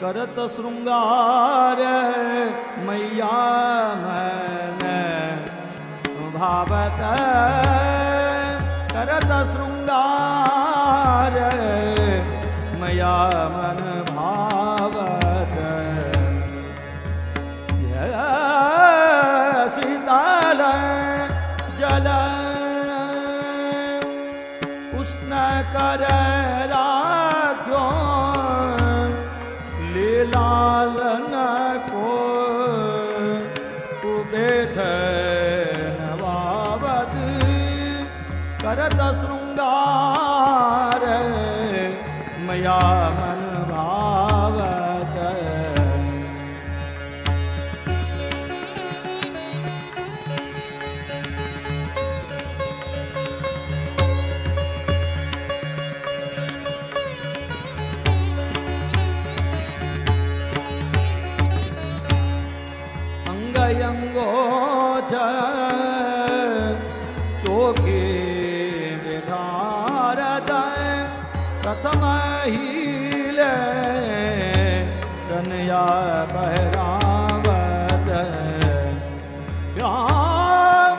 करत श्रृंगार मैया मन भावत करत श्रृंगार मैया मन भावत। शीतल जल उष्ण कर करत श्रृंगार मया मन भावत अंगयंगोच चोके प्रथम हीले कन्या बहरावत यहाँ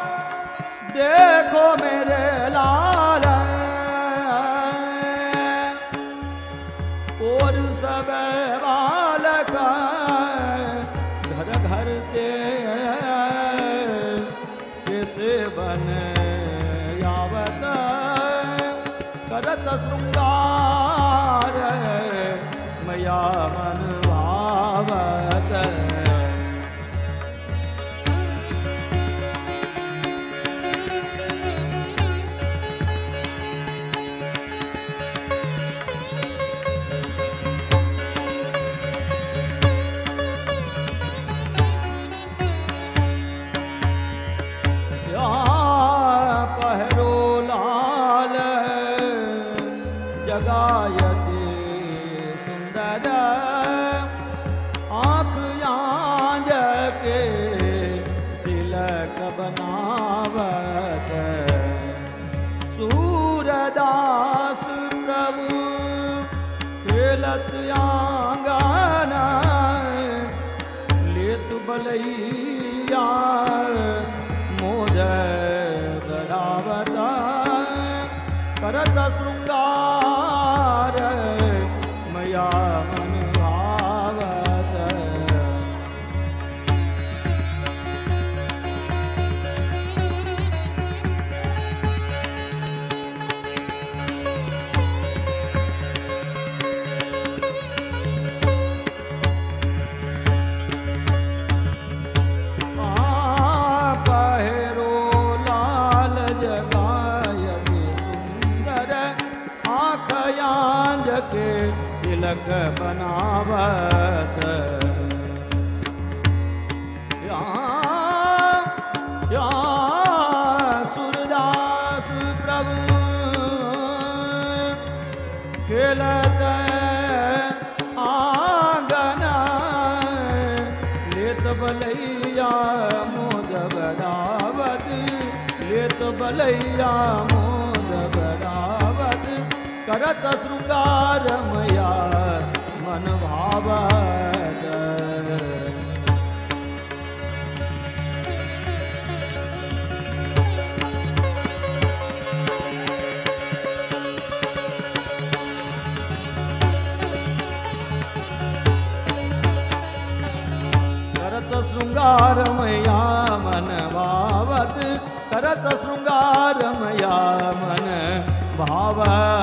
देखो मेरे लाल और सब बालक घर घर ते कैसे बन यावत करत श्रृंगार मया मन भावत यहाँ पहरो लाल जगायते सुंदर आँख यांज के तिलक बनावत सूरदास प्रभु खेलत आंगन लेत बलैया तिलक बनावत। यहाँ सूरदास प्रभु खेलत आँगन लेत बलैया मोद बरावत लेत बलैया मोद करत श्रृंगार मया मन भावत। करत श्रृंगार मया मन भावत। करत श्रृंगार मया मन भावत।